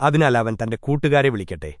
അതിനാൽ അവൻ തന്റെ കൂട്ടുകാരെ വിളിക്കട്ടെ.